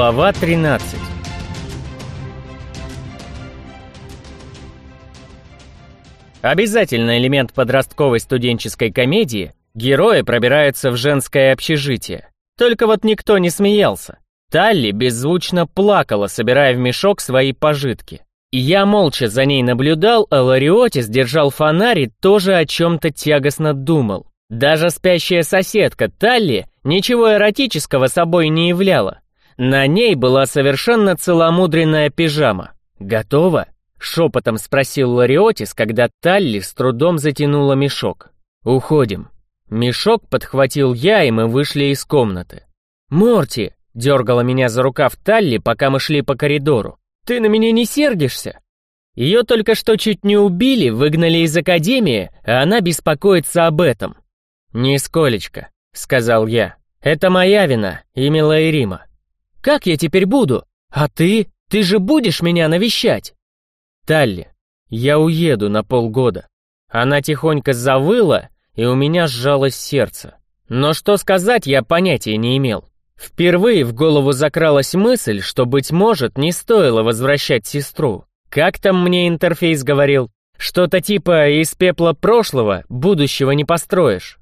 Глава 13 Обязательный элемент подростковой студенческой комедии – герои пробираются в женское общежитие. Только вот никто не смеялся. Талли беззвучно плакала, собирая в мешок свои пожитки. Я молча за ней наблюдал, а Лариотис держал фонарь и тоже о чем-то тягостно думал. Даже спящая соседка Талли ничего эротического собой не являла. На ней была совершенно целомудренная пижама. «Готова?» — шепотом спросил Лариотис, когда Талли с трудом затянула мешок. «Уходим». Мешок подхватил я, и мы вышли из комнаты. «Морти!» — дергала меня за рукав Талли, пока мы шли по коридору. Ты на меня не сердишься? Ее только что чуть не убили, выгнали из академии, а она беспокоится об этом. «Нисколечко», — сказал я. «Это моя вина и милая Рима. Как я теперь буду? А ты? Ты же будешь меня навещать?» «Талли, я уеду на полгода». Она тихонько завыла, и у меня сжалось сердце. Но что сказать я понятия не имел. Впервые в голову закралась мысль, что, быть может, не стоило возвращать сестру. Как там мне интерфейс говорил? Что-то типа «из пепла прошлого будущего не построишь».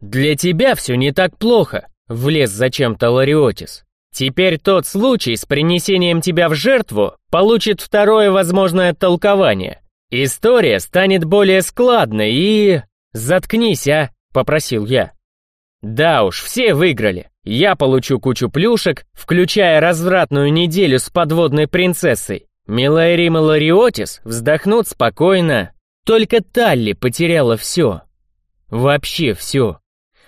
«Для тебя все не так плохо», — влез зачем-то Лариотис. «Теперь тот случай с принесением тебя в жертву получит второе возможное толкование. История станет более складной и...» «Заткнись, а!» — попросил я. «Да уж, все выиграли. Я получу кучу плюшек, включая развратную неделю с подводной принцессой. Милайрим и Лариотис вздохнут спокойно. Только Талли потеряла все. Вообще все.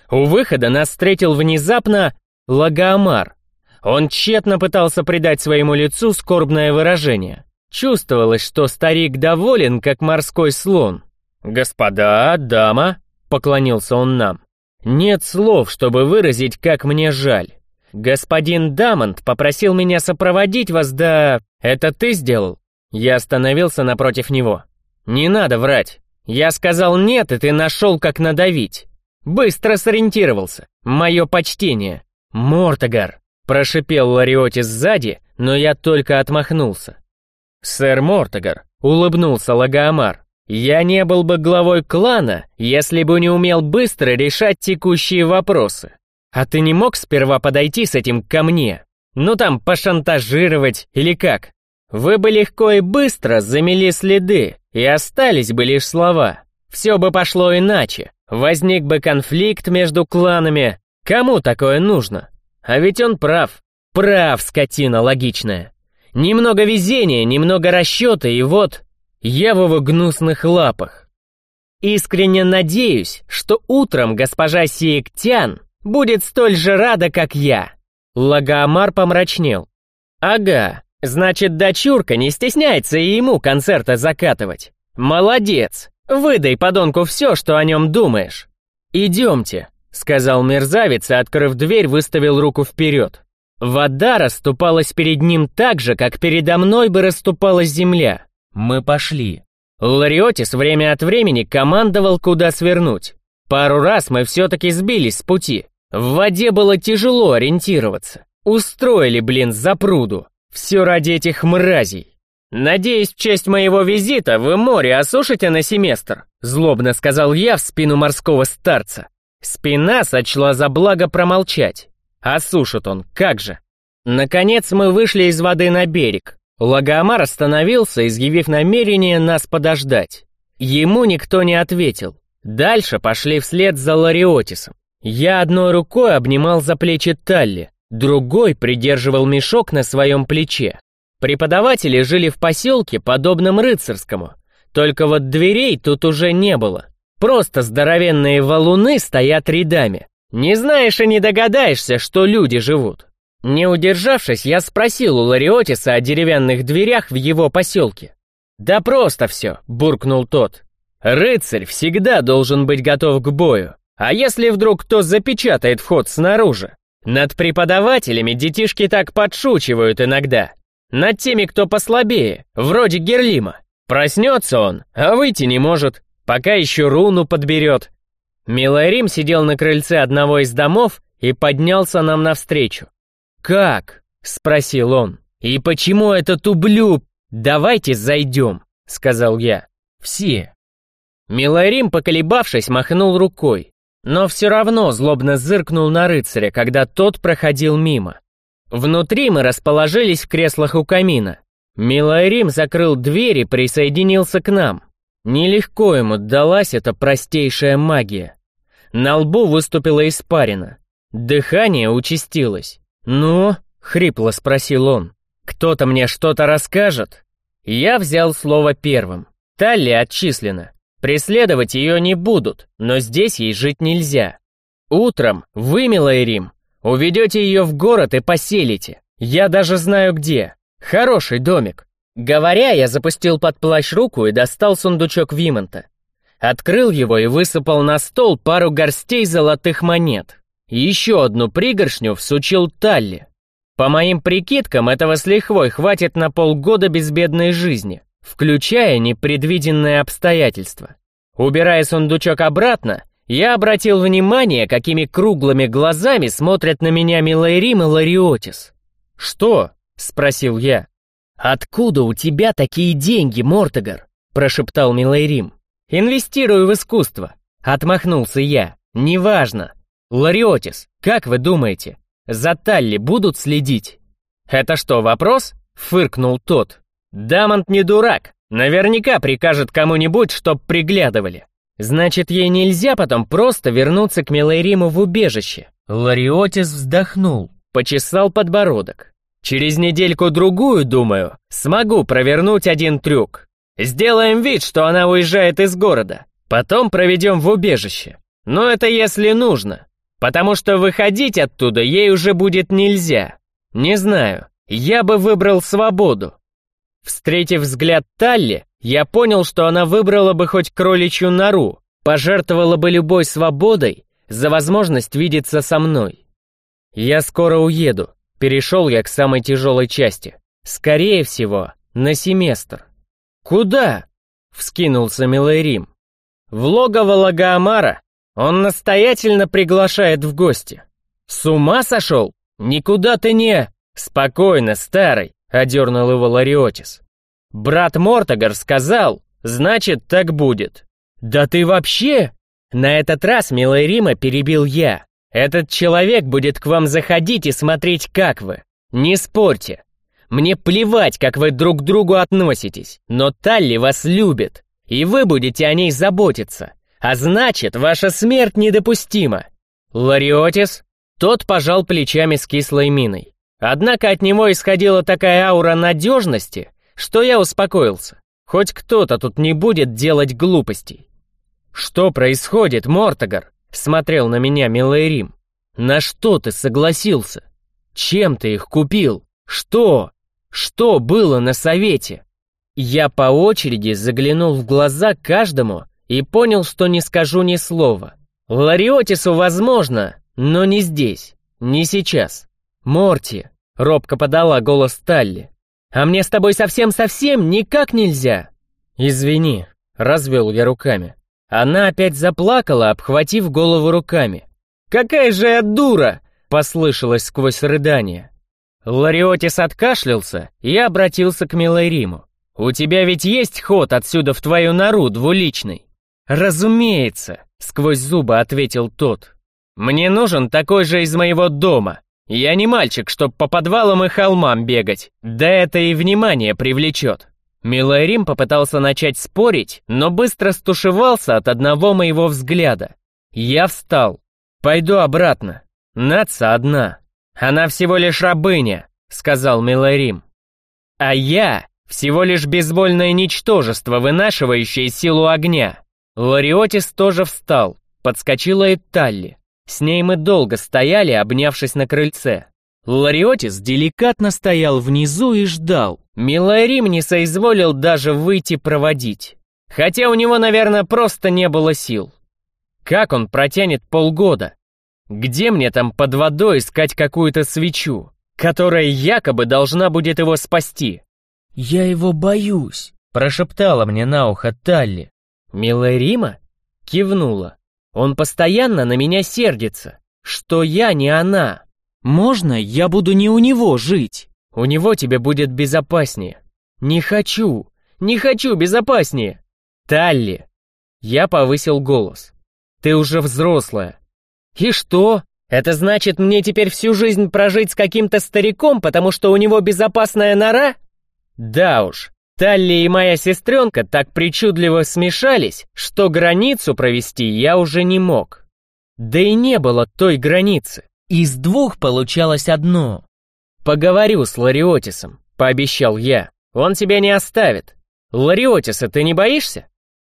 У выхода нас встретил внезапно Лагомар. Он тщетно пытался придать своему лицу скорбное выражение. Чувствовалось, что старик доволен, как морской слон. «Господа, дама», — поклонился он нам, нет слов, чтобы выразить, как мне жаль. Господин Дамонт попросил меня сопроводить вас до... Это ты сделал? Я остановился напротив него. Не надо врать. Я сказал нет, и ты нашел, как надавить. Быстро сориентировался. Мое почтение. Мортогар. Прошипел Лариотис сзади, но я только отмахнулся. Сэр Мортогар. Улыбнулся Лагоамар. Я не был бы главой клана, если бы не умел быстро решать текущие вопросы. А ты не мог сперва подойти с этим ко мне? Ну там, пошантажировать или как? Вы бы легко и быстро замели следы, и остались бы лишь слова. Все бы пошло иначе. Возник бы конфликт между кланами. Кому такое нужно? А ведь он прав. Прав, скотина логичная. Немного везения, немного расчета, и вот я в его гнусных лапах. Искренне надеюсь, что утром госпожа Сиектян будет столь же рада, как я. Лагоамар помрачнел. Ага, значит, дочурка не стесняется и ему концерта закатывать. Молодец, выдай подонку все, что о нем думаешь. Идемте, сказал мерзавец и, открыв дверь, выставил руку вперед. Вода расступалась перед ним так же, как передо мной бы расступалась земля. Мы пошли. Лариотис время от времени командовал, куда свернуть. Пару раз мы все-таки сбились с пути. В воде было тяжело ориентироваться. Устроили, блин, за пруду. Все ради этих мразей. «Надеюсь, в честь моего визита вы море осушите на семестр», злобно сказал я в спину морского старца. Спина сочла за благо промолчать. Осушит он, как же. Наконец мы вышли из воды на берег. Лагомар остановился, изъявив намерение нас подождать. Ему никто не ответил. Дальше пошли вслед за Лариотисом. Я одной рукой обнимал за плечи Талли, другой придерживал мешок на своем плече. Преподаватели жили в поселке, подобном рыцарскому. Только вот дверей тут уже не было. Просто здоровенные валуны стоят рядами. Не знаешь и не догадаешься, что люди живут. Не удержавшись, я спросил у Лариотиса о деревянных дверях в его поселке. «Да просто все», — буркнул тот. «Рыцарь всегда должен быть готов к бою. А если вдруг кто запечатает вход снаружи? Над преподавателями детишки так подшучивают иногда. Над теми, кто послабее, вроде Герлима. Проснется он, а выйти не может, пока еще руну подберет». Миларим сидел на крыльце одного из домов и поднялся нам навстречу. «Как?» спросил он. «И почему этот ублюб? Давайте зайдем», — сказал я. «Все». Миларим, поколебавшись, махнул рукой, но все равно злобно зыркнул на рыцаря, когда тот проходил мимо. Внутри мы расположились в креслах у камина. Миларим закрыл дверь и присоединился к нам. Нелегко ему далась эта простейшая магия. На лбу выступила испарина. Дыхание участилось. «Ну?» — хрипло спросил он. «Кто-то мне что-то расскажет?» Я взял слово первым. Талли отчислена. Преследовать ее не будут, но здесь ей жить нельзя. Утром вы, милая Рим, уведете ее в город и поселите. Я даже знаю где. Хороший домик. Говоря, я запустил под плащ руку и достал сундучок Вимонта. Открыл его и высыпал на стол пару горстей золотых монет. Еще одну пригоршню всучил Талли. По моим прикидкам, этого с лихвой хватит на полгода безбедной жизни, включая непредвиденные обстоятельства. Убирая сундучок обратно, я обратил внимание, какими круглыми глазами смотрят на меня Милайрим и Лариотис. «Что?» — спросил я. «Откуда у тебя такие деньги, Мортогар?» — прошептал Милайрим. «Инвестирую в искусство», — отмахнулся я. «Неважно. Лариотис, как вы думаете, за Талли будут следить?» «Это что, вопрос?» — фыркнул тот. «Дамонт не дурак. Наверняка прикажет кому-нибудь, чтоб приглядывали. Значит, ей нельзя потом просто вернуться к Милайриму в убежище». Лариотис вздохнул, почесал подбородок. Через недельку-другую, думаю, смогу провернуть один трюк. Сделаем вид, что она уезжает из города. Потом проведем в убежище. Но это если нужно. Потому что выходить оттуда ей уже будет нельзя. Не знаю, я бы выбрал свободу. Встретив взгляд Талли, я понял, что она выбрала бы хоть кроличью нору, пожертвовала бы любой свободой за возможность видеться со мной. Я скоро уеду, Перешел я к самой тяжелой части. Скорее всего, на семестр. «Куда?» — вскинулся Милайрим. «В логово Лагоамара. Он настоятельно приглашает в гости». «С ума сошел? Никуда ты не...» «Спокойно, старый», — одернул его Лариотис. «Брат Мортогар сказал, значит, так будет». «Да ты вообще...» На этот раз Милайрима перебил я. Этот человек будет к вам заходить и смотреть, как вы. Не спорьте. Мне плевать, как вы друг к другу относитесь, но Талли вас любит, и вы будете о ней заботиться. А значит, ваша смерть недопустима. Лариотис? Тот пожал плечами с кислой миной. Однако от него исходила такая аура надежности, что я успокоился. Хоть кто-то тут не будет делать глупостей. Что происходит, Мортогар? Смотрел на меня Милайрим. На что ты согласился? Чем ты их купил? Что? Что было на совете? Я по очереди заглянул в глаза каждому и понял, что не скажу ни слова. Лариотису возможно, но не здесь, не сейчас. Морти, робко подала голос Талли. А мне с тобой совсем-совсем никак нельзя. Извини, развел я руками. Она опять заплакала, обхватив голову руками. «Какая же я дура!» — послышалось сквозь рыдание. Лариотис откашлялся и обратился к Милайриму. «У тебя ведь есть ход отсюда в твою нору, двуличный?» «Разумеется», — сквозь зубы ответил тот. «Мне нужен такой же из моего дома. Я не мальчик, чтоб по подвалам и холмам бегать. Да это и внимание привлечет». Милайрим попытался начать спорить, но быстро стушевался от одного моего взгляда. Я встал. «Пойду обратно. Наца одна. Она всего лишь рабыня», — сказал Милайрим. «А я всего лишь безвольное ничтожество, вынашивающее силу огня». Лариотис тоже встал, подскочила и Талли. С ней мы долго стояли, обнявшись на крыльце. Лариотис деликатно стоял внизу и ждал. Миларим не соизволил даже выйти проводить. Хотя у него, наверное, просто не было сил. Как он протянет полгода? Где мне там под водой искать какую-то свечу, которая якобы должна будет его спасти? «Я его боюсь», — прошептала мне на ухо Талли. «Милая Рима?» Кивнула. «Он постоянно на меня сердится, что я не она». Можно я буду не у него жить? У него тебе будет безопаснее. Не хочу, не хочу безопаснее. Талли. Я повысил голос. Ты уже взрослая. И что? Это значит мне теперь всю жизнь прожить с каким-то стариком, потому что у него безопасная нора? Да уж, Талли и моя сестренка так причудливо смешались, что границу провести я уже не мог. Да и не было той границы. Из двух получалось одно. «Поговорю с Лариотисом», — пообещал я. «Он тебя не оставит. Лариотиса ты не боишься?»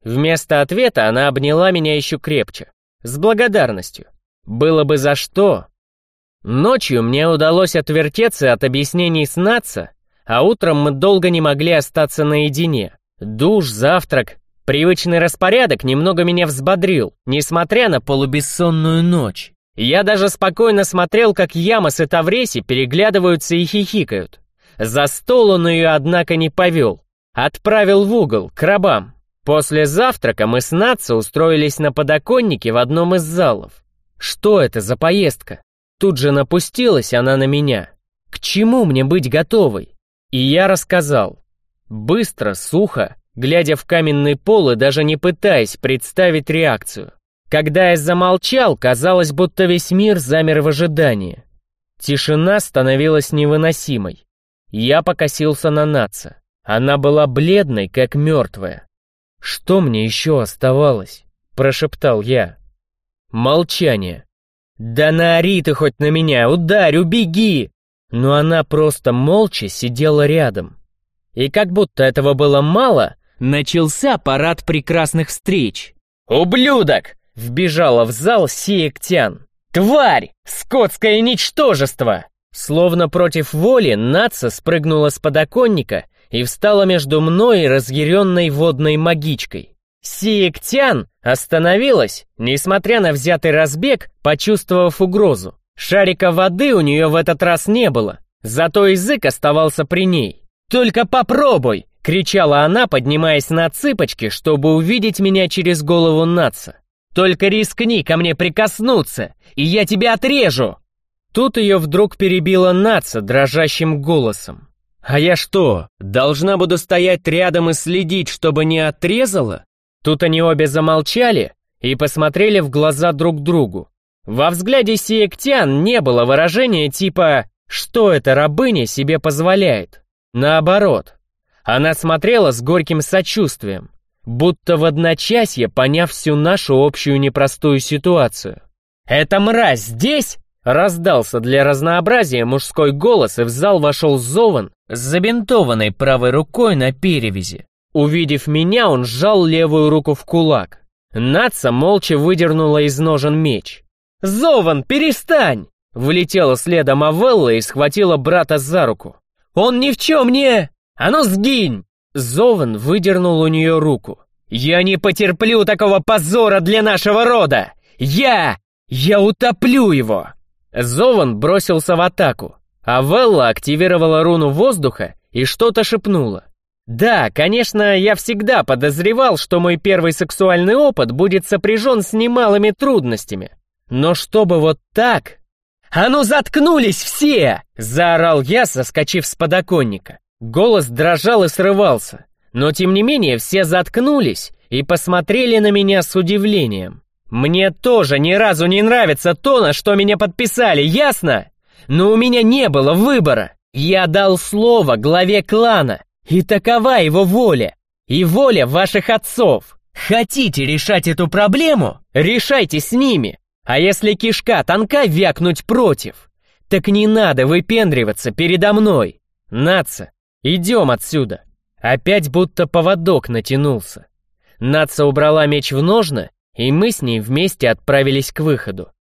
Вместо ответа она обняла меня еще крепче. С благодарностью. Было бы за что. Ночью мне удалось отвертеться от объяснений с Натса, а утром мы долго не могли остаться наедине. Душ, завтрак, привычный распорядок немного меня взбодрил, несмотря на полубессонную ночь. Я даже спокойно смотрел, как Ямос и Тавреси переглядываются и хихикают. За стол он ее, однако, не повел. Отправил в угол, к рабам. После завтрака мы с Натса устроились на подоконнике в одном из залов. Что это за поездка? Тут же напустилась она на меня. К чему мне быть готовой? И я рассказал. Быстро, сухо, глядя в каменный пол и даже не пытаясь представить реакцию. Когда я замолчал, казалось, будто весь мир замер в ожидании. Тишина становилась невыносимой. Я покосился на Наца. Она была бледной, как мертвая. «Что мне еще оставалось?» — прошептал я. Молчание. «Да наори ты хоть на меня, ударь, убеги!» но она просто молча сидела рядом. И как будто этого было мало, начался парад прекрасных встреч. «Ублюдок!» — вбежала в зал Сиектян. «Тварь! Скотское ничтожество!» Словно против воли, Наца спрыгнула с подоконника и встала между мной и разъяренной водной магичкой. Сиектян остановилась, несмотря на взятый разбег, почувствовав угрозу. Шарика воды у нее в этот раз не было, зато язык оставался при ней. «Только попробуй!» — кричала она, поднимаясь на цыпочки, чтобы увидеть меня через голову Натса. «Только рискни ко мне прикоснуться, и я тебя отрежу!» Тут ее вдруг перебила Натса дрожащим голосом. «А я что, должна буду стоять рядом и следить, чтобы не отрезала?» Тут они обе замолчали и посмотрели в глаза друг другу. Во взгляде сиектян не было выражения типа «что эта рабыня себе позволяет?». Наоборот, она смотрела с горьким сочувствием, будто в одночасье поняв всю нашу общую непростую ситуацию. «Эта мразь здесь?» Раздался для разнообразия мужской голос, и в зал вошел Зован с забинтованной правой рукой на перевязи. Увидев меня, он сжал левую руку в кулак. Наца молча выдернула из ножен меч. «Зован, перестань!» Влетела следом Авелла и схватила брата за руку. «Он ни в чем не... А ну сгинь!» Зован выдернул у нее руку. «Я не потерплю такого позора для нашего рода! Я... я утоплю его!» Зован бросился в атаку, а Велла активировала руну воздуха и что-то шепнула. Да, конечно, я всегда подозревал, что мой первый сексуальный опыт будет сопряжен с немалыми трудностями. Но чтобы вот так... «А ну заткнулись все!» — заорал я, соскочив с подоконника. Голос дрожал и срывался, но тем не менее все заткнулись и посмотрели на меня с удивлением. «Мне тоже ни разу не нравится то, на что меня подписали, ясно? Но у меня не было выбора. Я дал слово главе клана, и такова его воля, и воля ваших отцов. Хотите решать эту проблему? Решайте с ними. А если кишка тонка вякнуть против? Так не надо выпендриваться передо мной. Наца, идем отсюда. Опять будто поводок натянулся. Наца убрала меч в ножны, и мы с ней вместе отправились к выходу.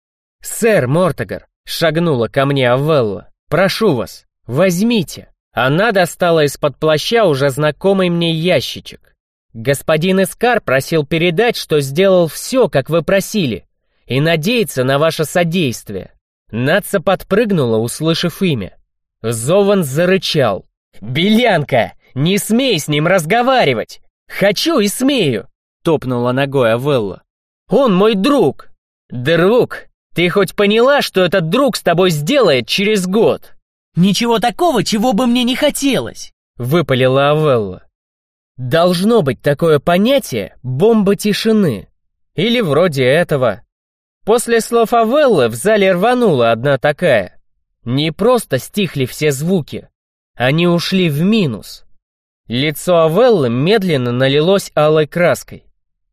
«Сэр Мортогар», — шагнула ко мне Авелла, — «прошу вас, возьмите». Она достала из-под плаща уже знакомый мне ящичек. «Господин Искар просил передать, что сделал все, как вы просили и надеется на ваше содействие». Наца подпрыгнула, услышав имя. Зован зарычал. «Белянка, не смей с ним разговаривать! Хочу и смею!» Топнула ногой Авелла. «Он мой друг!» «Друг! Ты хоть поняла, что этот друг с тобой сделает через год?» «Ничего такого, чего бы мне не хотелось!» — выпалила Авелла. «Должно быть такое понятие «бомба тишины». Или вроде этого. После слов Авеллы в зале рванула одна такая. Не просто стихли все звуки, они ушли в минус. Лицо Авеллы медленно налилось алой краской.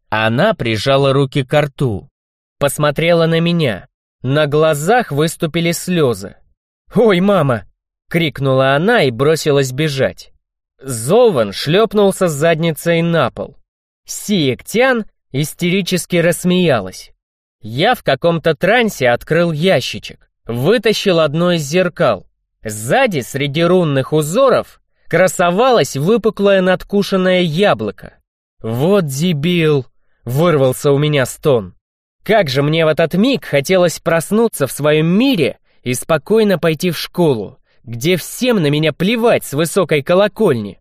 Она прижала руки к рту, посмотрела на меня. На глазах выступили слезы. «Ой, мама!» — крикнула она и бросилась бежать. Зован шлепнулся с задницей на пол. Сиектян истерически рассмеялась. Я в каком-то трансе открыл ящичек, вытащил одно из зеркал. Сзади, среди рунных узоров, красовалось выпуклое надкушенное яблоко. «Вот дебил!» — вырвался у меня стон. Как же мне в этот миг хотелось проснуться в своем мире и спокойно пойти в школу, где всем на меня плевать с высокой колокольни.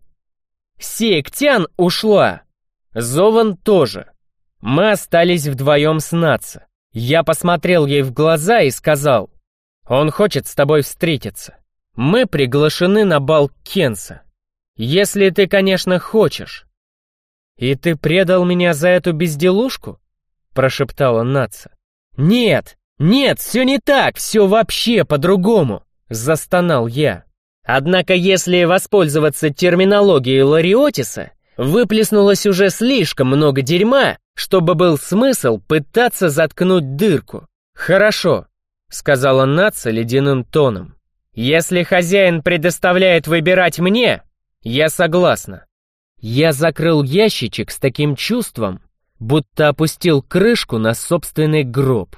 Сеектян ушла. Зован тоже. Мы остались вдвоем с Наца. Я посмотрел ей в глаза и сказал, «Он хочет с тобой встретиться. Мы приглашены на бал Кенса. Если ты, конечно, хочешь». «И ты предал меня за эту безделушку?» прошептала Наца. «Нет, нет, все не так, все вообще по-другому!» Застонал я. Однако, если воспользоваться терминологией Лариотиса, выплеснулось уже слишком много дерьма, чтобы был смысл пытаться заткнуть дырку. «Хорошо», — сказала Наца ледяным тоном. «Если хозяин предоставляет выбирать мне, я согласна». Я закрыл ящичек с таким чувством, будто опустил крышку на собственный гроб.